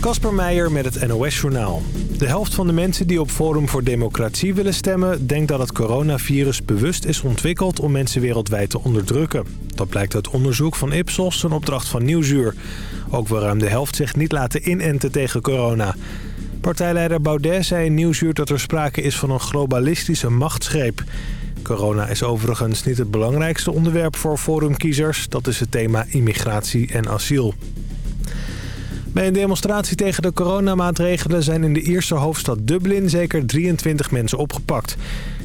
Kasper Meijer met het NOS-journaal. De helft van de mensen die op Forum voor Democratie willen stemmen... denkt dat het coronavirus bewust is ontwikkeld om mensen wereldwijd te onderdrukken. Dat blijkt uit onderzoek van Ipsos, een opdracht van Nieuwsuur. Ook wil ruim de helft zich niet laten inenten tegen corona. Partijleider Baudet zei in Nieuwsuur dat er sprake is van een globalistische machtsgreep. Corona is overigens niet het belangrijkste onderwerp voor forumkiezers. Dat is het thema immigratie en asiel. Bij een demonstratie tegen de coronamaatregelen zijn in de Ierse hoofdstad Dublin zeker 23 mensen opgepakt.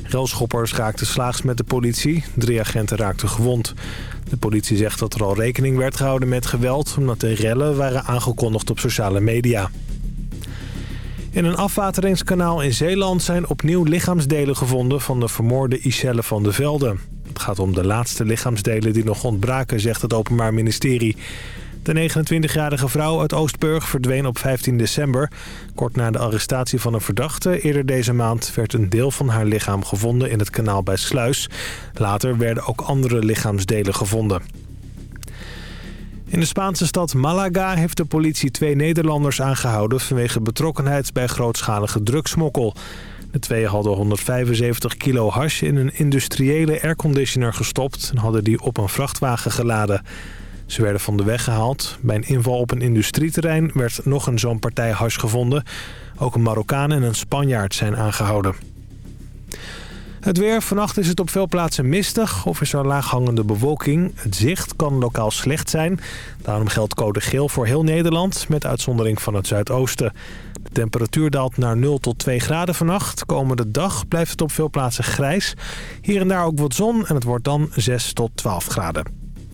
Relschoppers raakten slaags met de politie. Drie agenten raakten gewond. De politie zegt dat er al rekening werd gehouden met geweld... omdat de rellen waren aangekondigd op sociale media. In een afwateringskanaal in Zeeland zijn opnieuw lichaamsdelen gevonden... van de vermoorde Iselle van de Velde. Het gaat om de laatste lichaamsdelen die nog ontbraken, zegt het Openbaar Ministerie. De 29-jarige vrouw uit Oostburg verdween op 15 december. Kort na de arrestatie van een verdachte eerder deze maand... werd een deel van haar lichaam gevonden in het kanaal bij Sluis. Later werden ook andere lichaamsdelen gevonden. In de Spaanse stad Malaga heeft de politie twee Nederlanders aangehouden... vanwege betrokkenheid bij grootschalige drugsmokkel. De twee hadden 175 kilo hash in een industriële airconditioner gestopt... en hadden die op een vrachtwagen geladen. Ze werden van de weg gehaald. Bij een inval op een industrieterrein werd nog een zo'n partij hash gevonden. Ook een Marokkaan en een Spanjaard zijn aangehouden. Het weer. Vannacht is het op veel plaatsen mistig of is er laaghangende bewolking. Het zicht kan lokaal slecht zijn. Daarom geldt code geel voor heel Nederland, met uitzondering van het zuidoosten. De temperatuur daalt naar 0 tot 2 graden vannacht. Komende dag blijft het op veel plaatsen grijs. Hier en daar ook wat zon en het wordt dan 6 tot 12 graden.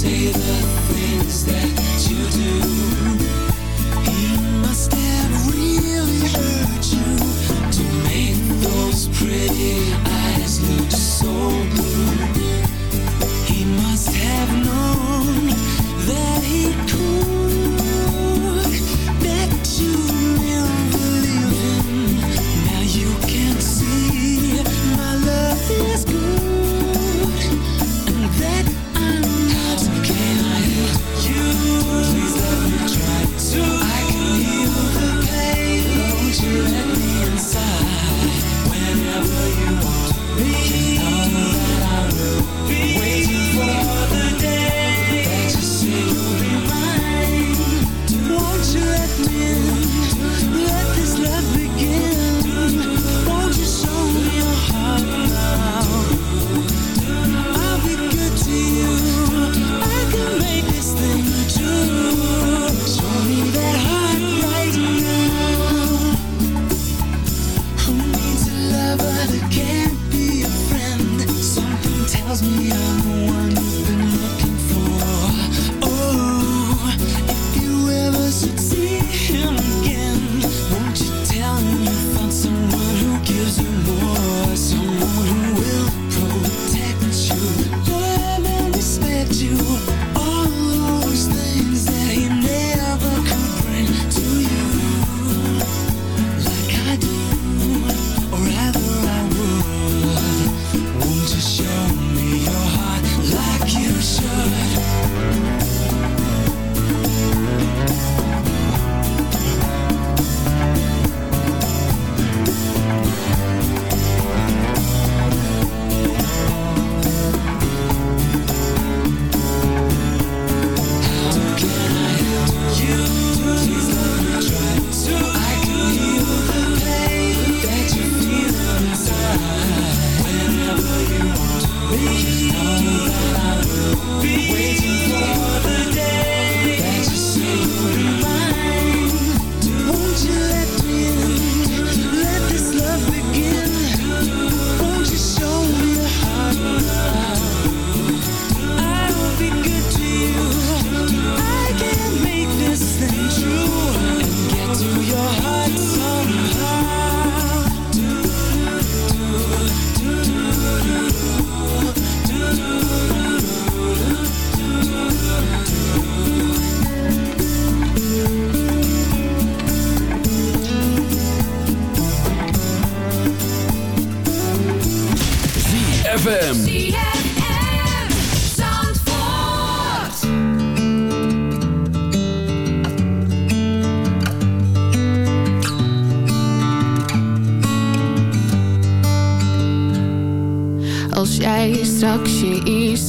see the thing.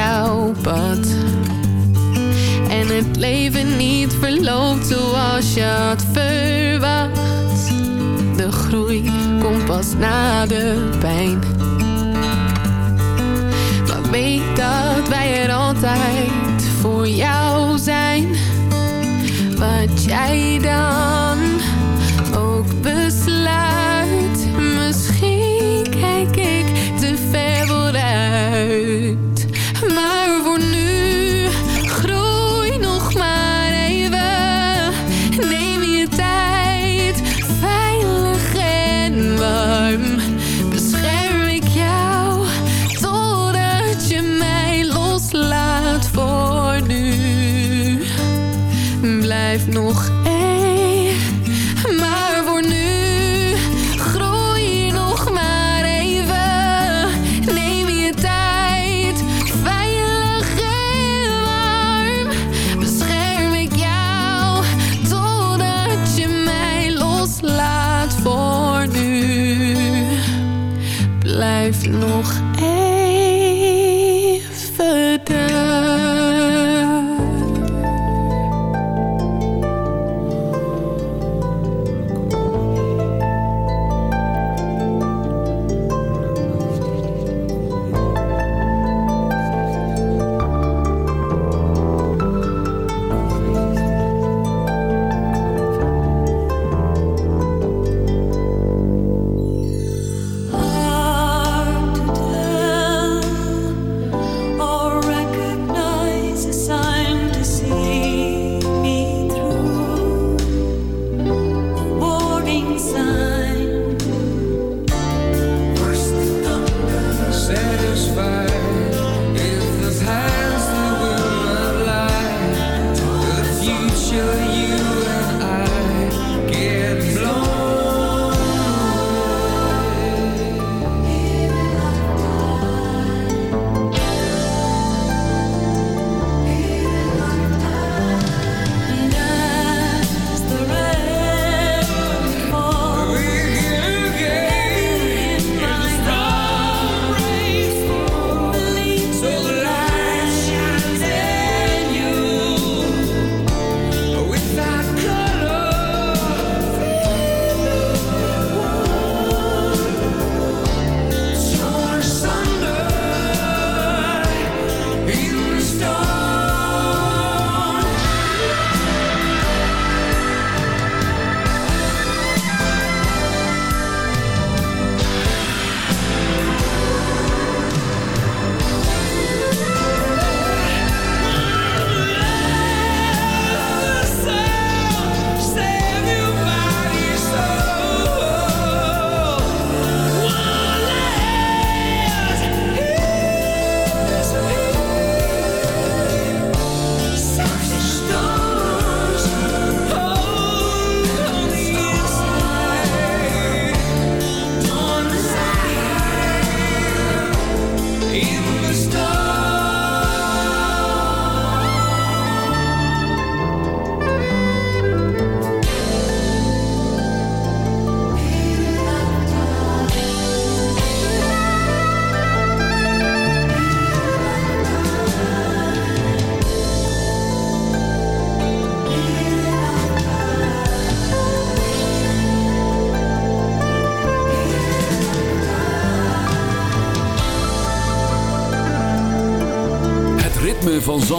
jouw pad het leven niet verloopt zoals je had verwacht. De groei komt pas na de pijn. Maar weet dat wij er altijd voor jou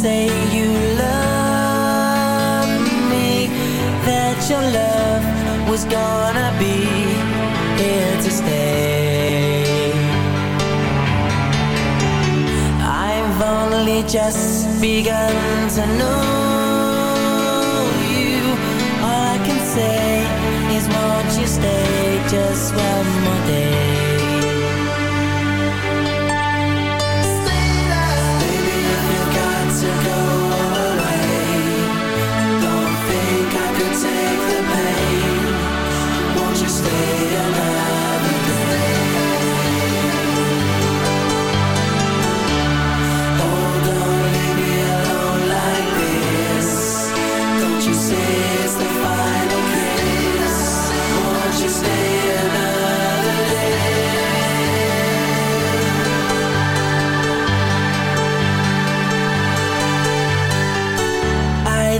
say you me That your love was gonna be here to stay. I've only just begun to know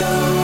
go.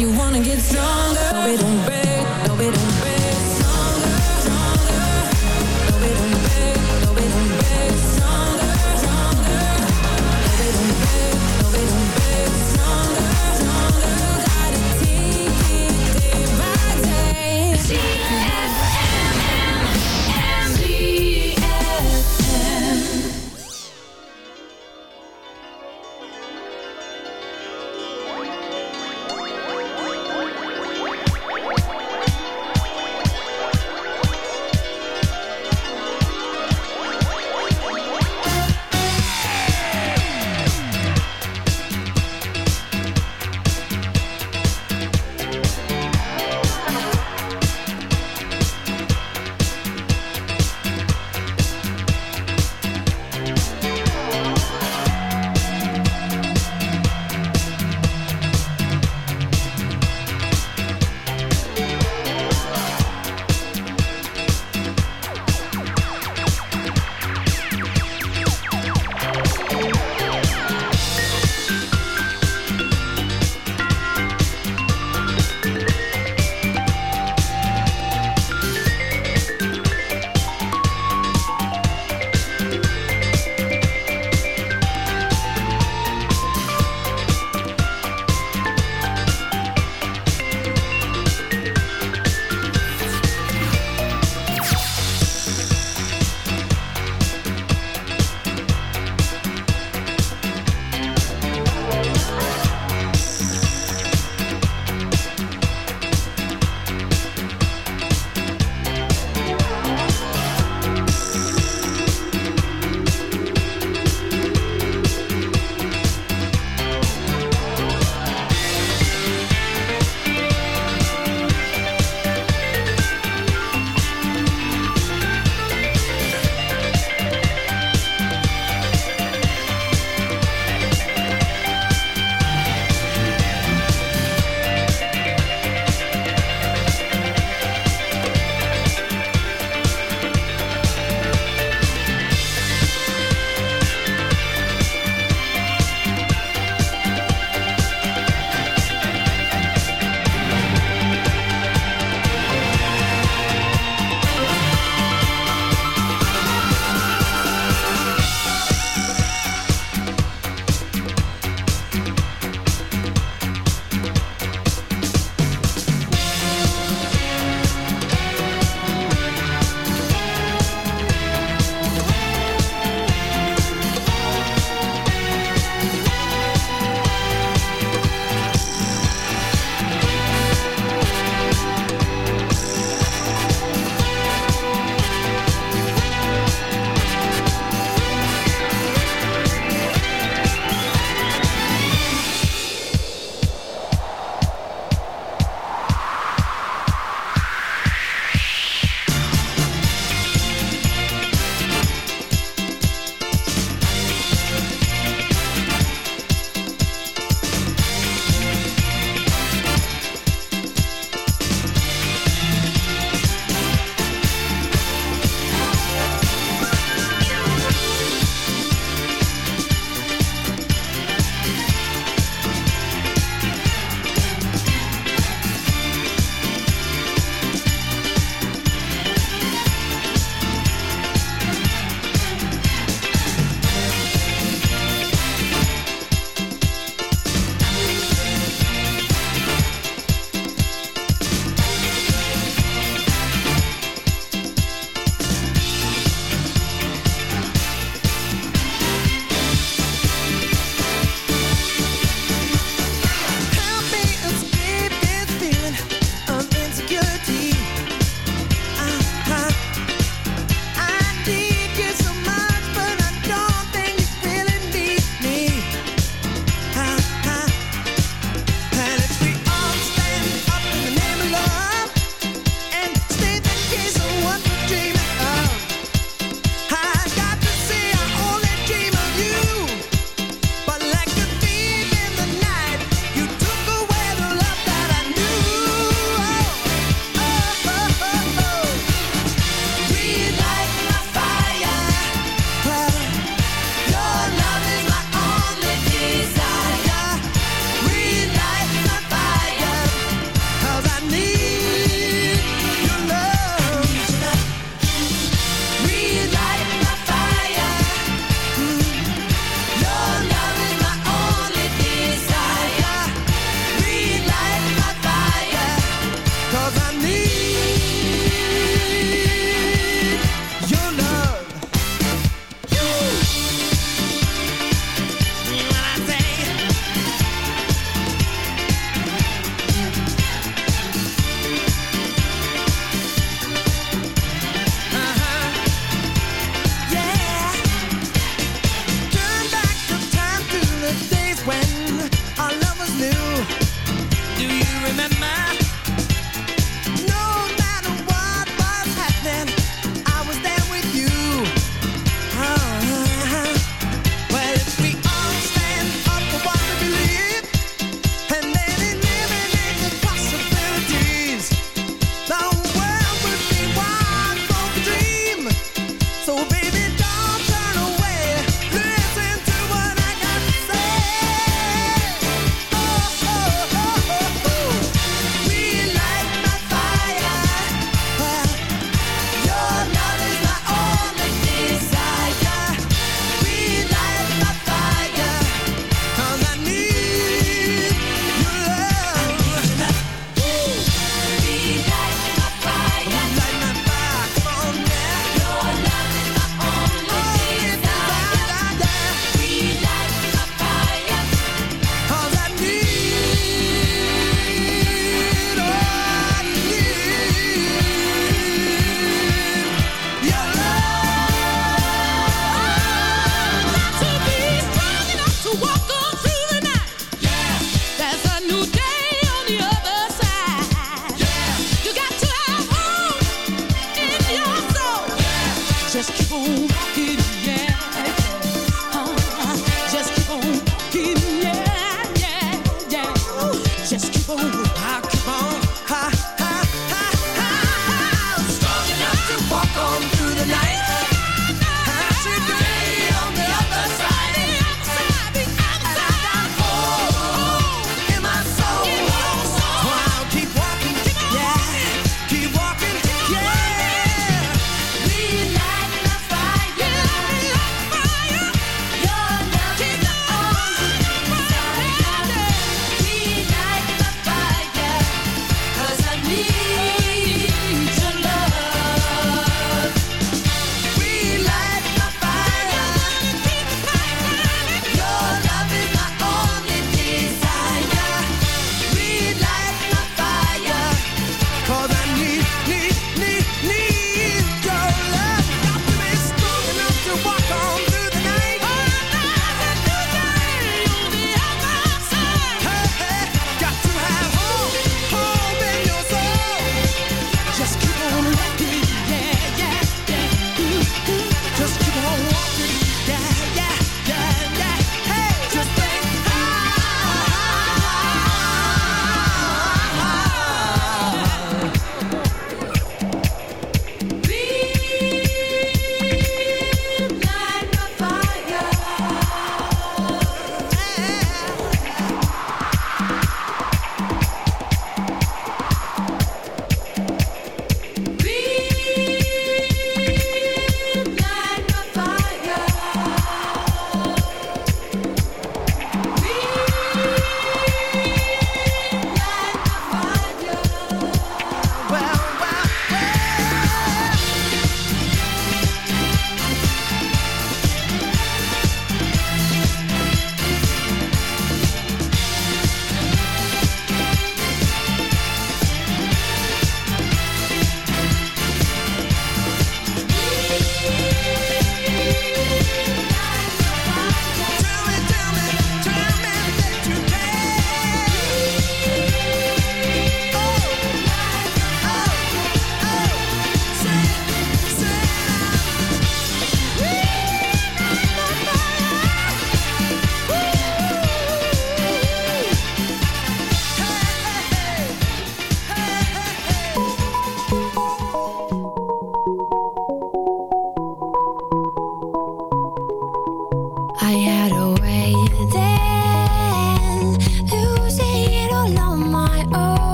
you wanna get stronger. No, we don't break. No, we don't break.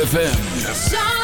ZFM.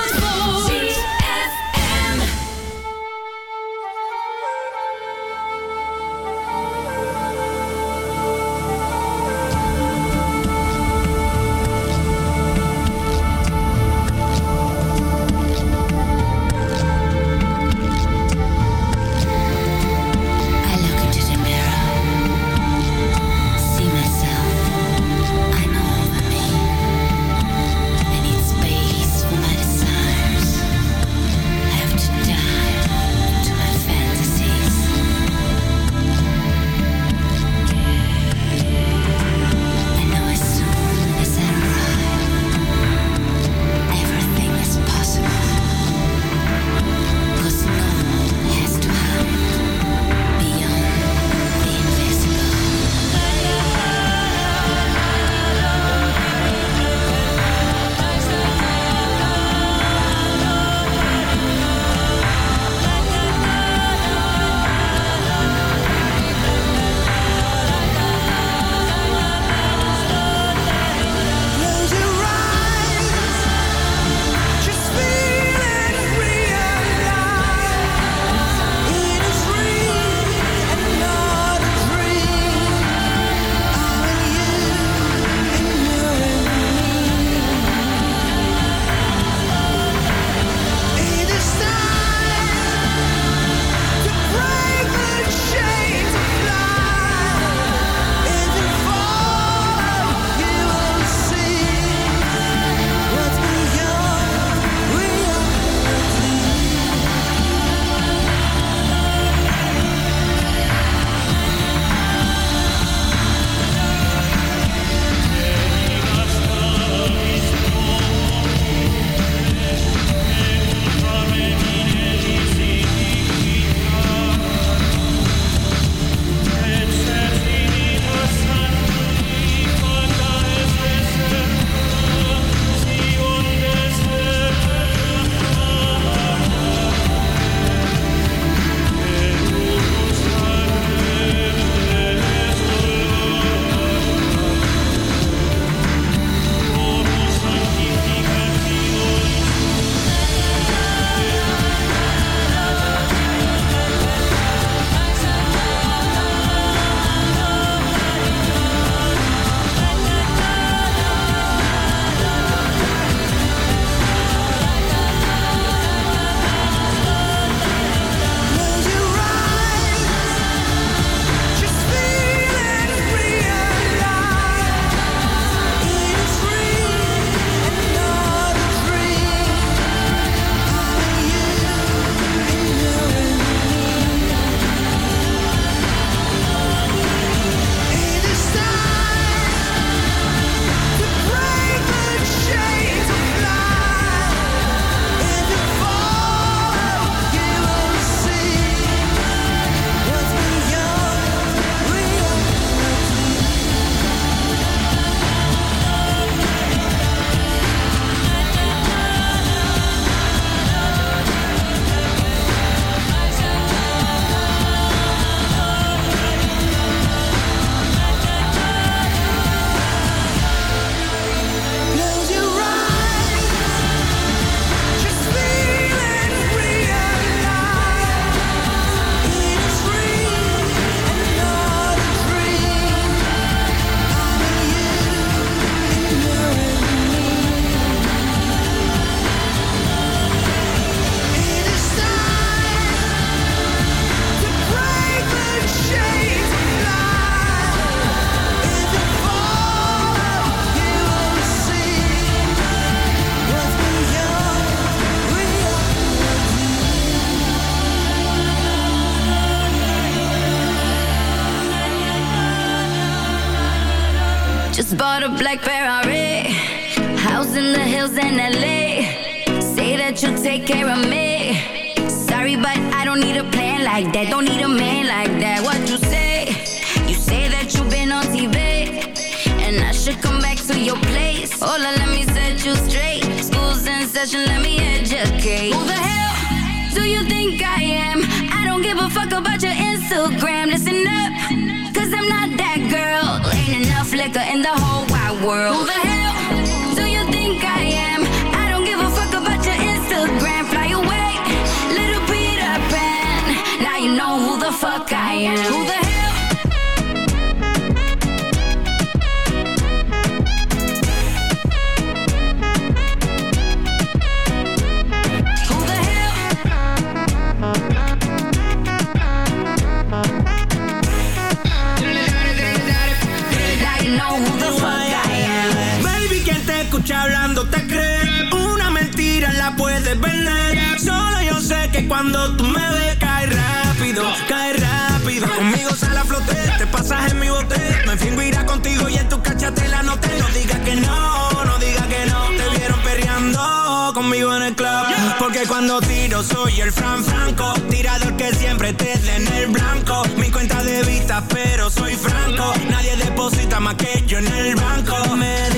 Hablando te cree. Una mentira la puedes vender. Solo yo sé que cuando tú me ves, cae rápido, cae rápido. Conmigo sale a flote, te pasas en mi bote. Me fingo irá contigo y en tu cachatela no te no digas que no, no digas que no. Te vieron perreando conmigo en el club. Porque cuando tiro soy el Fran Franco. Tirador que siempre te da en el blanco. Mi cuenta de vista, pero soy franco. Nadie deposita más que yo en el banco. Me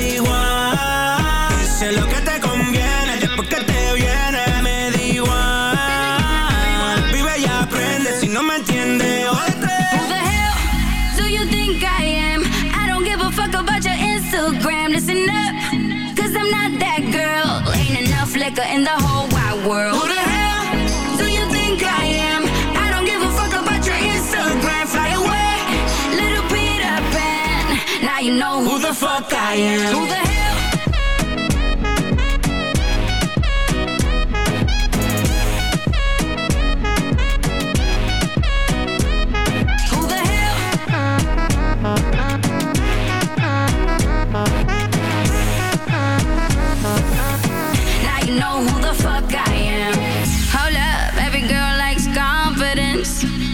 lo que te conviene. Después que te viene, me da igual. Vive y aprende. Si no me entiendes, jódete. Who the hell do you think I am? I don't give a fuck about your Instagram. Listen up, cause I'm not that girl. Ain't enough liquor in the whole wide world. Who the hell do you think I am? I don't give a fuck about your Instagram. Fly away, little Peter Pan. Now you know who, the fuck I am. Who the hell?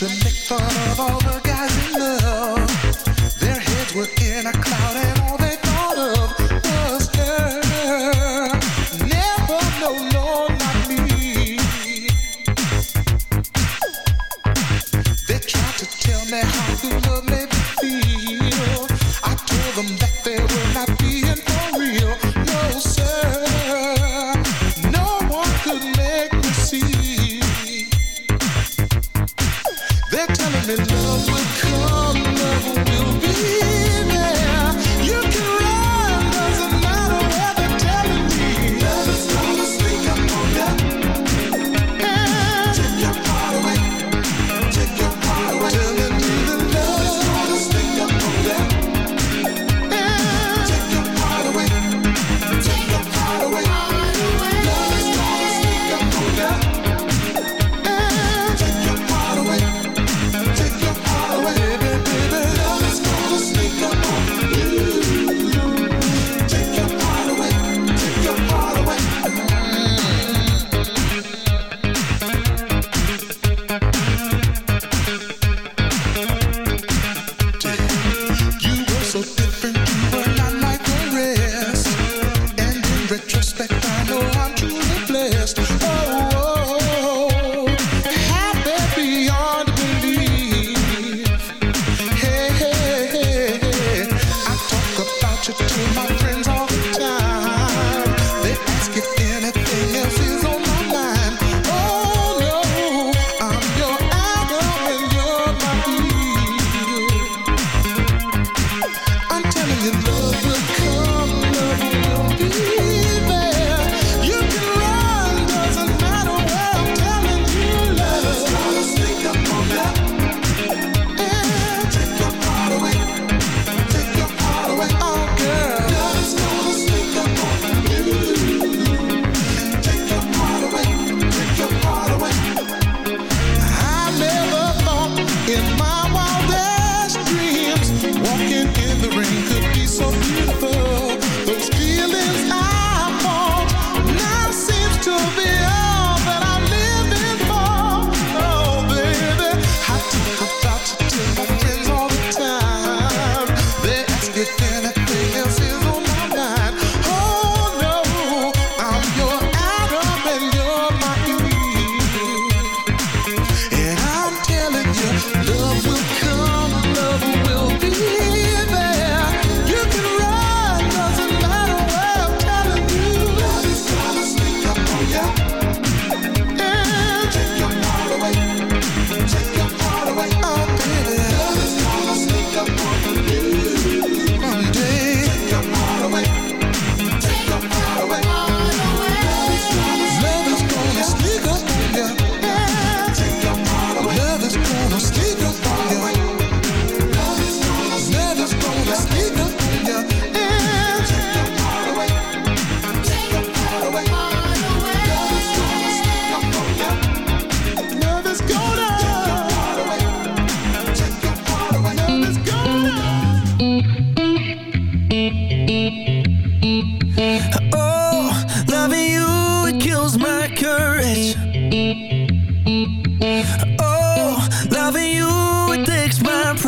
to make fun of all the guys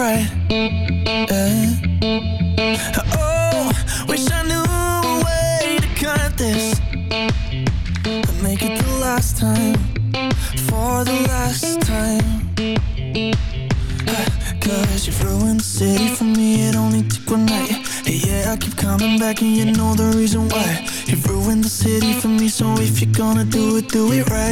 right uh, Oh, wish I knew a way to cut this. But make it the last time For the last time. Uh, Cause you ruined the city for me It only took one night yeah, I keep coming back and you know the reason why. You ruined the city for me So if you're gonna do it, do it right.